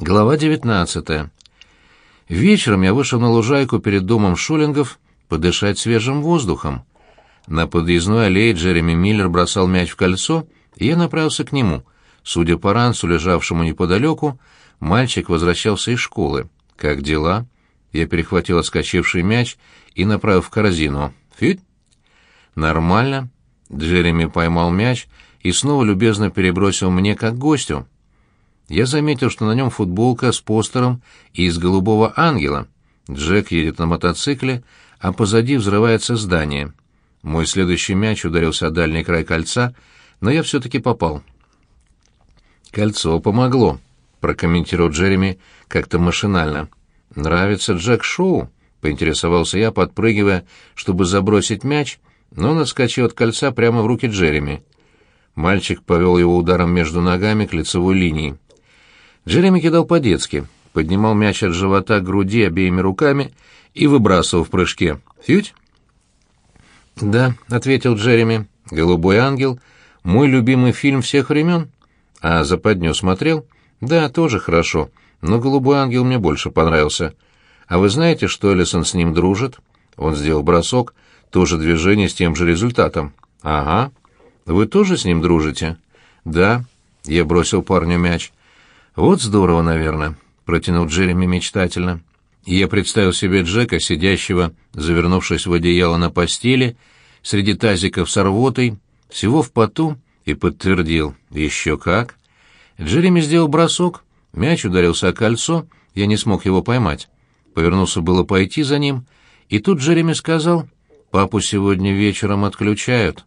Глава 19. Вечером я вышел на лужайку перед домом Шулингов подышать свежим воздухом. На подъездной аллее Джереми Миллер бросал мяч в кольцо, и я направился к нему. Судя по ранцу, лежавшему неподалеку, мальчик возвращался из школы. «Как дела?» Я перехватил отскочивший мяч и направил в корзину. «Фють?» «Нормально». Джереми поймал мяч и снова любезно перебросил мне как гостю. Я заметил, что на нем футболка с постером из голубого ангела. Джек едет на мотоцикле, а позади взрывается здание. Мой следующий мяч ударился о дальний край кольца, но я все-таки попал. «Кольцо помогло», — прокомментировал Джереми как-то машинально. «Нравится Джек Шоу?» — поинтересовался я, подпрыгивая, чтобы забросить мяч, но он отскочил от кольца прямо в руки Джереми. Мальчик повел его ударом между ногами к лицевой линии. Джереми кидал по-детски, поднимал мяч от живота к груди обеими руками и выбрасывал в прыжке. «Фють?» «Да», — ответил Джереми, — «Голубой ангел» — мой любимый фильм всех времен. А «Западню» смотрел? Да, тоже хорошо, но «Голубой ангел» мне больше понравился. А вы знаете, что Эллисон с ним дружит? Он сделал бросок, тоже движение с тем же результатом. «Ага. Вы тоже с ним дружите?» «Да». Я бросил парню мяч. «Вот здорово, наверное», — протянул Джереми мечтательно. И я представил себе Джека, сидящего, завернувшись в одеяло на постели, среди тазиков с рвотой, всего в поту, и подтвердил. «Еще как!» Джереми сделал бросок, мяч ударился о кольцо, я не смог его поймать. Повернулся было пойти за ним, и тут Джереми сказал, «Папу сегодня вечером отключают».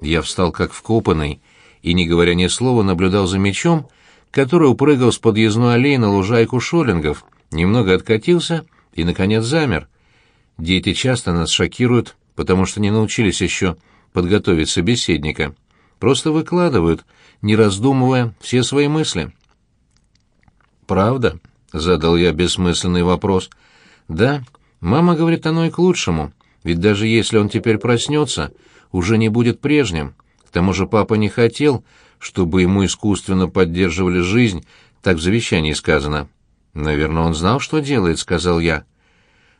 Я встал как вкопанный и, не говоря ни слова, наблюдал за мячом, который упрыгал с подъездной аллеи на лужайку Шоллингов, немного откатился и, наконец, замер. Дети часто нас шокируют, потому что не научились еще подготовить собеседника. Просто выкладывают, не раздумывая, все свои мысли. «Правда?» — задал я бессмысленный вопрос. «Да, мама говорит, оно и к лучшему, ведь даже если он теперь проснется, уже не будет прежним. К тому же папа не хотел, чтобы ему искусственно поддерживали жизнь, так в завещании сказано. Наверное, он знал, что делает, сказал я.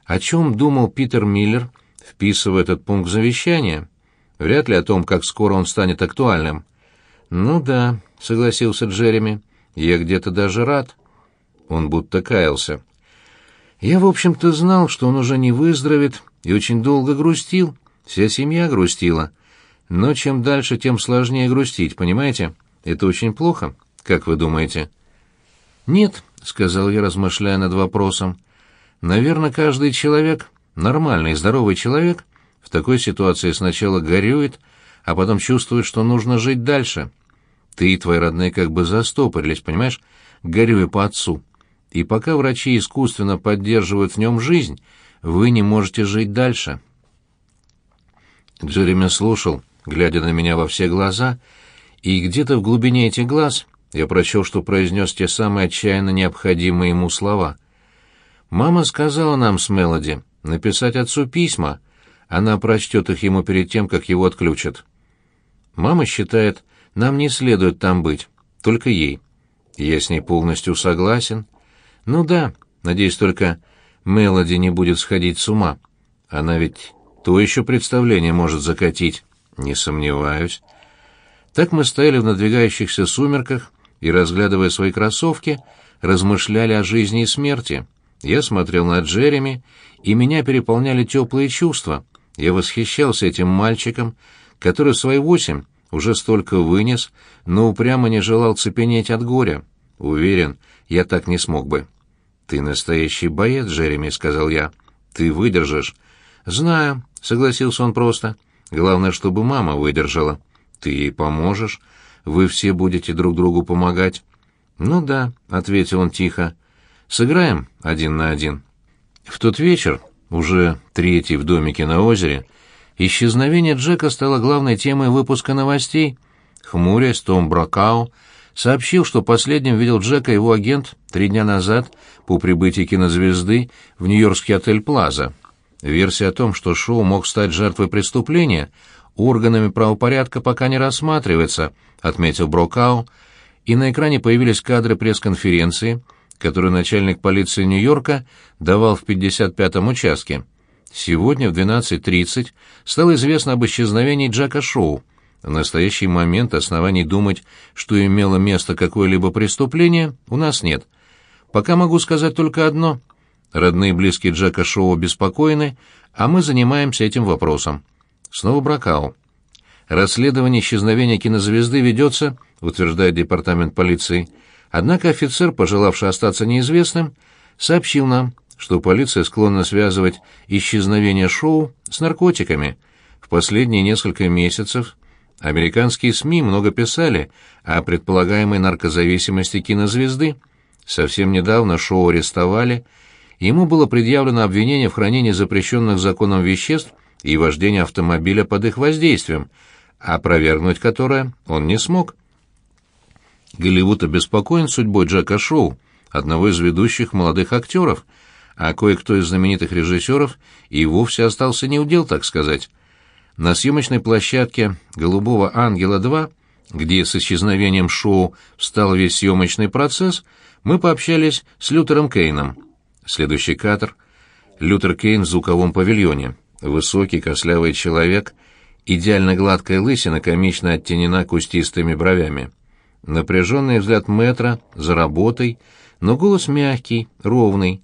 О чем думал Питер Миллер, вписывая этот пункт в завещание? Вряд ли о том, как скоро он станет актуальным. Ну да, согласился Джереми. Я где-то даже рад. Он будто каялся. Я, в общем-то, знал, что он уже не выздоровеет, и очень долго грустил. Вся семья грустила. Но чем дальше, тем сложнее грустить, понимаете? Это очень плохо, как вы думаете? Нет, сказал я, размышляя над вопросом. Наверное, каждый человек, нормальный, здоровый человек, в такой ситуации сначала горюет, а потом чувствует, что нужно жить дальше. Ты и твои родные как бы застопорились, понимаешь, горюя по отцу. И пока врачи искусственно поддерживают в нем жизнь, вы не можете жить дальше. Джереми слушал, глядя на меня во все глаза, и где-то в глубине этих глаз я прочел, что произнес те самые отчаянно необходимые ему слова. «Мама сказала нам с Мелоди написать отцу письма. Она прочтет их ему перед тем, как его отключат. Мама считает, нам не следует там быть, только ей. Я с ней полностью согласен. Ну да, надеюсь только, Мелоди не будет сходить с ума. Она ведь то еще представление может закатить, не сомневаюсь. Так мы стояли в надвигающихся сумерках и, разглядывая свои кроссовки, размышляли о жизни и смерти. Я смотрел на Джереми, и меня переполняли теплые чувства. Я восхищался этим мальчиком, который в свои восемь уже столько вынес, но упрямо не желал цепенеть от горя. Уверен, я так не смог бы. «Ты настоящий боец, Джереми», — сказал я. «Ты выдержишь». «Знаю», согласился он просто. Главное, чтобы мама выдержала. Ты ей поможешь, вы все будете друг другу помогать. Ну да, ответил он тихо. Сыграем один на один. В тот вечер, уже третий в домике на озере, исчезновение Джека стало главной темой выпуска новостей. Хмурясь, Том Бракау сообщил, что последним видел Джека его агент три дня назад по прибытии кинозвезды в нью-йоркский отель «Плаза». Версия о том, что Шоу мог стать жертвой преступления, органами правопорядка пока не рассматривается, отметил Брокау, и на экране появились кадры пресс-конференции, которую начальник полиции Нью-Йорка давал в 55-м участке. Сегодня в 12.30 стало известно об исчезновении Джека Шоу. В настоящий момент оснований думать, что имело место какое-либо преступление, у нас нет. Пока могу сказать только одно. Родные и близкие Джека Шоу обеспокоены, а мы занимаемся этим вопросом. Снова Бракау. Расследование исчезновения кинозвезды ведется, утверждает департамент полиции. Однако офицер, пожелавший остаться неизвестным, сообщил нам, что полиция склонна связывать исчезновение шоу с наркотиками. В последние несколько месяцев американские СМИ много писали о предполагаемой наркозависимости кинозвезды. Совсем недавно шоу арестовали, ему было предъявлено обвинение в хранении запрещенных законом веществ и вождении автомобиля под их воздействием – опровергнуть которое он не смог. Голливуд обеспокоен судьбой Джека Шоу, одного из ведущих молодых актеров, а кое-кто из знаменитых режиссеров и вовсе остался неудел, так сказать. На съемочной площадке «Голубого ангела-2», где с исчезновением Шоу встал весь съемочный процесс, мы пообщались с Лютером Кейном. Следующий кадр. Лютер Кейн в звуковом павильоне. Высокий, кослявый человек Идеально гладкая лысина комично оттенена кустистыми бровями. Напряженный взгляд метра за работой, но голос мягкий, ровный.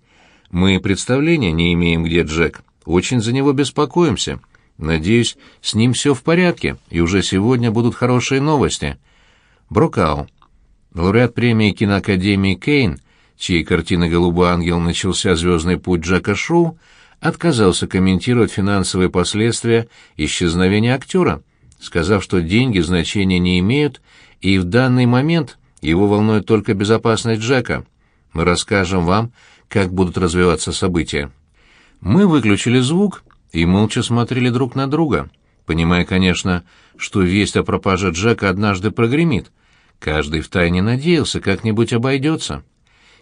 Мы представления не имеем, где Джек. Очень за него беспокоимся. Надеюсь, с ним все в порядке, и уже сегодня будут хорошие новости. Брокау. Лауреат премии киноакадемии Кейн, чьей картины «Голубой ангел» начался звездный путь Джека Шоу, отказался комментировать финансовые последствия исчезновения актера, сказав, что деньги значения не имеют, и в данный момент его волнует только безопасность Джека. Мы расскажем вам, как будут развиваться события. Мы выключили звук и молча смотрели друг на друга, понимая, конечно, что весть о пропаже Джека однажды прогремит. Каждый втайне надеялся, как-нибудь обойдется.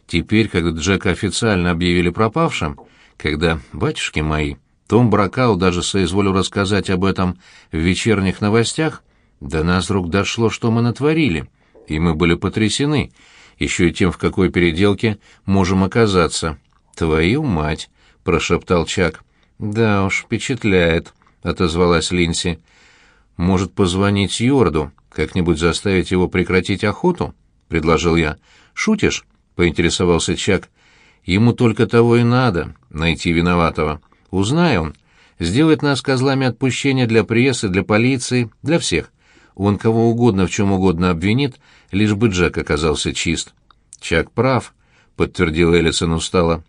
Теперь, когда Джека официально объявили пропавшим, когда, батюшки мои, Том Бракау даже соизволил рассказать об этом в вечерних новостях, до нас вдруг дошло, что мы натворили, и мы были потрясены, еще и тем, в какой переделке можем оказаться. «Твою мать!» — прошептал Чак. «Да уж, впечатляет», — отозвалась Линси. «Может, позвонить Йорду, как-нибудь заставить его прекратить охоту?» — предложил я. «Шутишь?» — поинтересовался Чак. Ему только того и надо — найти виноватого. Узнай он, сделает нас козлами отпущения для прессы, для полиции, для всех. Он кого угодно в чем угодно обвинит, лишь бы Джек оказался чист. Чак прав, — подтвердил Эллисон устало.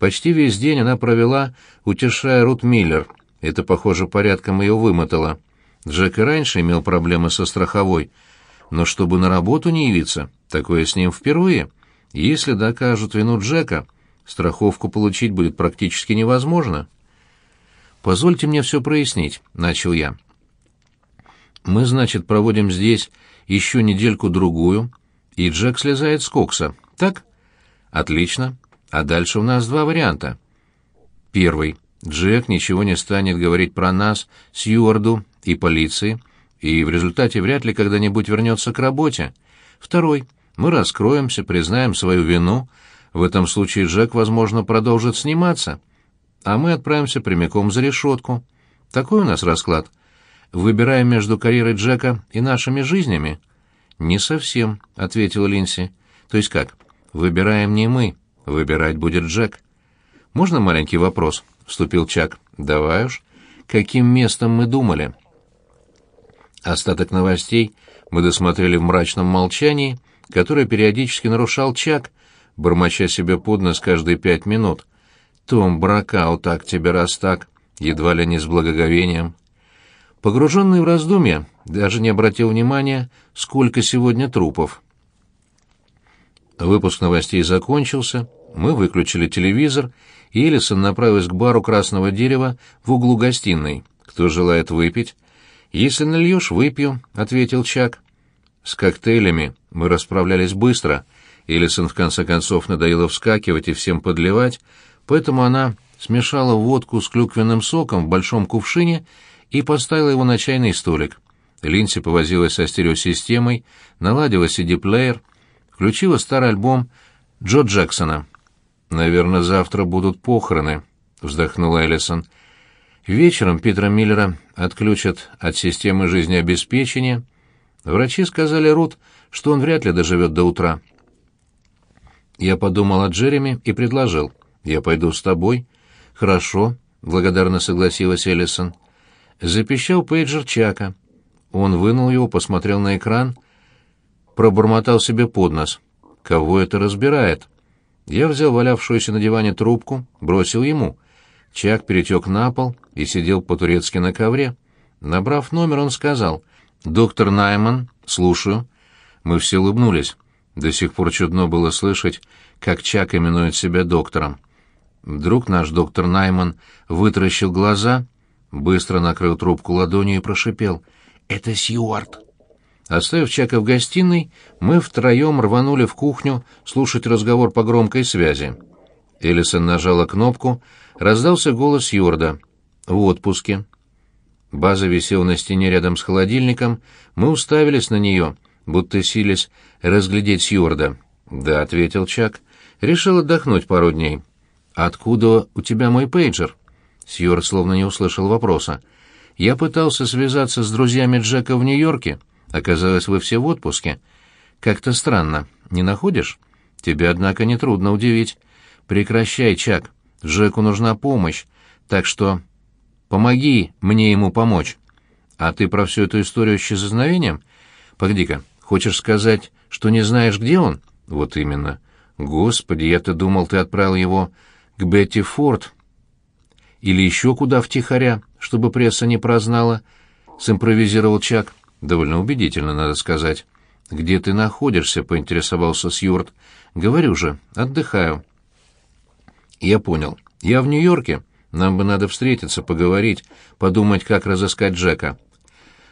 Почти весь день она провела, утешая Рут Миллер. Это, похоже, порядком ее вымотало. Джек и раньше имел проблемы со страховой, но чтобы на работу не явиться, такое с ним впервые — если докажут вину Джека, страховку получить будет практически невозможно. «Позвольте мне все прояснить», — начал я. «Мы, значит, проводим здесь еще недельку-другую, и Джек слезает с кокса, так?» «Отлично. А дальше у нас два варианта. Первый. Джек ничего не станет говорить про нас, Сьюарду и полиции, и в результате вряд ли когда-нибудь вернется к работе. Второй. Мы раскроемся, признаем свою вину. В этом случае Джек, возможно, продолжит сниматься. А мы отправимся прямиком за решетку. Такой у нас расклад. Выбираем между карьерой Джека и нашими жизнями. Не совсем, ответила Линси. То есть как? Выбираем не мы, выбирать будет Джек. Можно маленький вопрос? вступил Чак. Давай уж. Каким местом мы думали? Остаток новостей мы досмотрели в мрачном молчании которое периодически нарушал Чак, бормоча себе под нос каждые пять минут. «Том, бракау так тебе раз так», едва ли не с благоговением. Погруженный в раздумья, даже не обратил внимания, сколько сегодня трупов. Выпуск новостей закончился, мы выключили телевизор, и Элисон направилась к бару красного дерева в углу гостиной. «Кто желает выпить?» «Если нальешь, выпью», — ответил Чак. С коктейлями мы расправлялись быстро. Элисон в конце концов надоело вскакивать и всем подливать, поэтому она смешала водку с клюквенным соком в большом кувшине и поставила его на чайный столик. Линси повозилась со стереосистемой, наладила CD-плеер, включила старый альбом Джо Джексона. «Наверное, завтра будут похороны», — вздохнула Эллисон. «Вечером Питера Миллера отключат от системы жизнеобеспечения. Врачи сказали Рут, что он вряд ли доживет до утра». Я подумал о Джереми и предложил. «Я пойду с тобой». «Хорошо», — благодарно согласилась Эллисон. Запищал пейджер Чака. Он вынул его, посмотрел на экран, пробормотал себе под нос. «Кого это разбирает?» Я взял валявшуюся на диване трубку, бросил ему. Чак перетек на пол и сидел по-турецки на ковре. Набрав номер, он сказал «Доктор Найман, слушаю». Мы все улыбнулись. До сих пор чудно было слышать, как Чак именует себя доктором. Вдруг наш доктор Найман вытаращил глаза, быстро накрыл трубку ладонью и прошипел «Это Сьюарт». Оставив Чака в гостиной, мы втроем рванули в кухню слушать разговор по громкой связи. Элисон нажала кнопку, раздался голос Йорда. «В отпуске». База висела на стене рядом с холодильником, мы уставились на нее, будто сились разглядеть Сьюарда. «Да», — ответил Чак, — «решил отдохнуть пару дней». «Откуда у тебя мой пейджер?» Сьюард словно не услышал вопроса. «Я пытался связаться с друзьями Джека в Нью-Йорке. Оказалось, вы все в отпуске. Как-то странно, не находишь? Тебе, однако, нетрудно удивить. Прекращай, Чак. Джеку нужна помощь, так что помоги мне ему помочь. А ты про всю эту историю с исчезновением? Погоди-ка, хочешь сказать, что не знаешь, где он? Вот именно. Господи, я-то думал, ты отправил его к Бетти Форд. Или еще куда втихаря, чтобы пресса не прознала, — симпровизировал Чак. Довольно убедительно, надо сказать. «Где ты находишься?» — поинтересовался Сьюарт. «Говорю же, отдыхаю». «Я понял. Я в Нью-Йорке. Нам бы надо встретиться, поговорить, подумать, как разыскать Джека».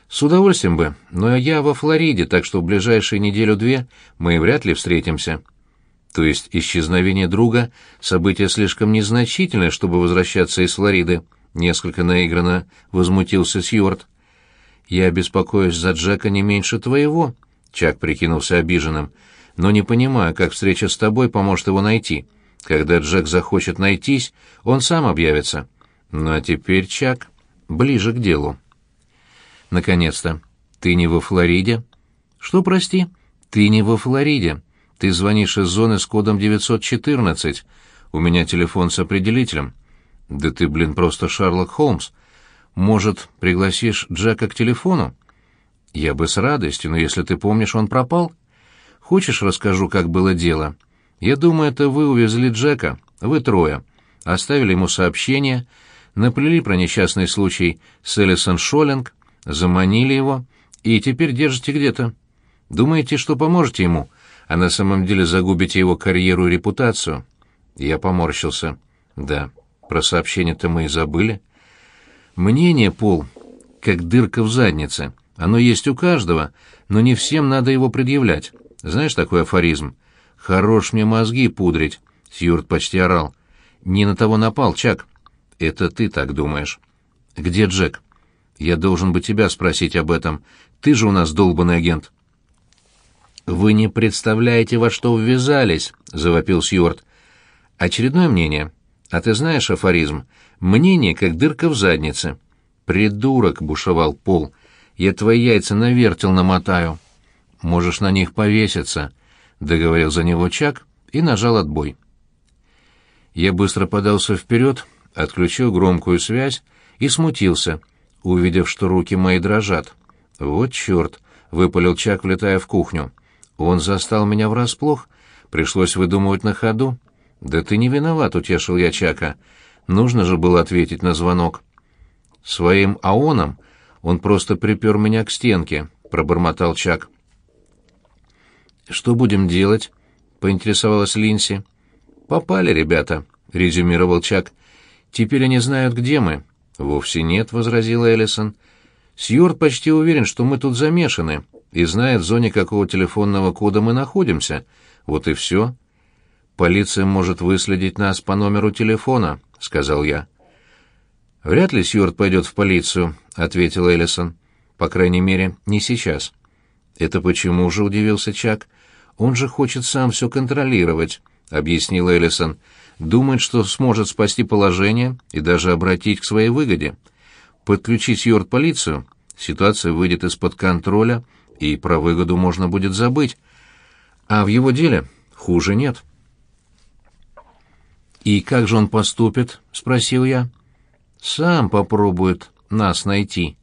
«С удовольствием бы, но я во Флориде, так что в ближайшие неделю-две мы вряд ли встретимся». То есть исчезновение друга — событие слишком незначительное, чтобы возвращаться из Флориды, — несколько наигранно возмутился Сьюарт. «Я беспокоюсь за Джека не меньше твоего», — Чак прикинулся обиженным, «но не понимаю, как встреча с тобой поможет его найти. Когда Джек захочет найтись, он сам объявится. Ну а теперь, Чак, ближе к делу». «Наконец-то. Ты не во Флориде?» «Что, прости?» «Ты не во Флориде. Ты звонишь из зоны с кодом 914. У меня телефон с определителем». «Да ты, блин, просто Шерлок Холмс. Может, пригласишь Джека к телефону? Я бы с радостью, но если ты помнишь, он пропал. Хочешь, расскажу, как было дело? Я думаю, это вы увезли Джека, вы трое. Оставили ему сообщение, наплели про несчастный случай с Элисон Шоллинг, заманили его и теперь держите где-то. Думаете, что поможете ему, а на самом деле загубите его карьеру и репутацию? Я поморщился. Да, про сообщение-то мы и забыли. Мнение, Пол, как дырка в заднице. Оно есть у каждого, но не всем надо его предъявлять. Знаешь такой афоризм? «Хорош мне мозги пудрить», — Сьюарт почти орал. «Не на того напал, Чак». «Это ты так думаешь». «Где Джек?» «Я должен бы тебя спросить об этом. Ты же у нас долбанный агент». «Вы не представляете, во что ввязались», — завопил Сьюарт. «Очередное мнение. А ты знаешь афоризм? Мнение, как дырка в заднице. Придурок, бушевал Пол. Я твои яйца навертел намотаю. Можешь на них повеситься, договорил за него Чак и нажал отбой. Я быстро подался вперед, отключил громкую связь и смутился, увидев, что руки мои дрожат. Вот черт, выпалил Чак, влетая в кухню. Он застал меня врасплох, пришлось выдумывать на ходу. «Да ты не виноват», — утешил я Чака. Нужно же было ответить на звонок. Своим аоном он просто припер меня к стенке, пробормотал Чак. Что будем делать? поинтересовалась Линси. Попали, ребята, резюмировал Чак. Теперь они знают, где мы. Вовсе нет, возразила Эллисон. Сьюарт почти уверен, что мы тут замешаны, и знает, в зоне какого телефонного кода мы находимся. Вот и все. Полиция может выследить нас по номеру телефона, — сказал я. «Вряд ли Сьюарт пойдет в полицию», — ответил Эллисон. «По крайней мере, не сейчас». «Это почему же?» — удивился Чак. «Он же хочет сам все контролировать. — объяснил Эллисон. «Думает, что сможет спасти положение и даже обратить к своей выгоде. Подключить Йорд полицию, ситуация выйдет из-под контроля, и про выгоду можно будет забыть. А в его деле хуже нет». «И как же он поступит?» — спросил я. «Сам попробует нас найти».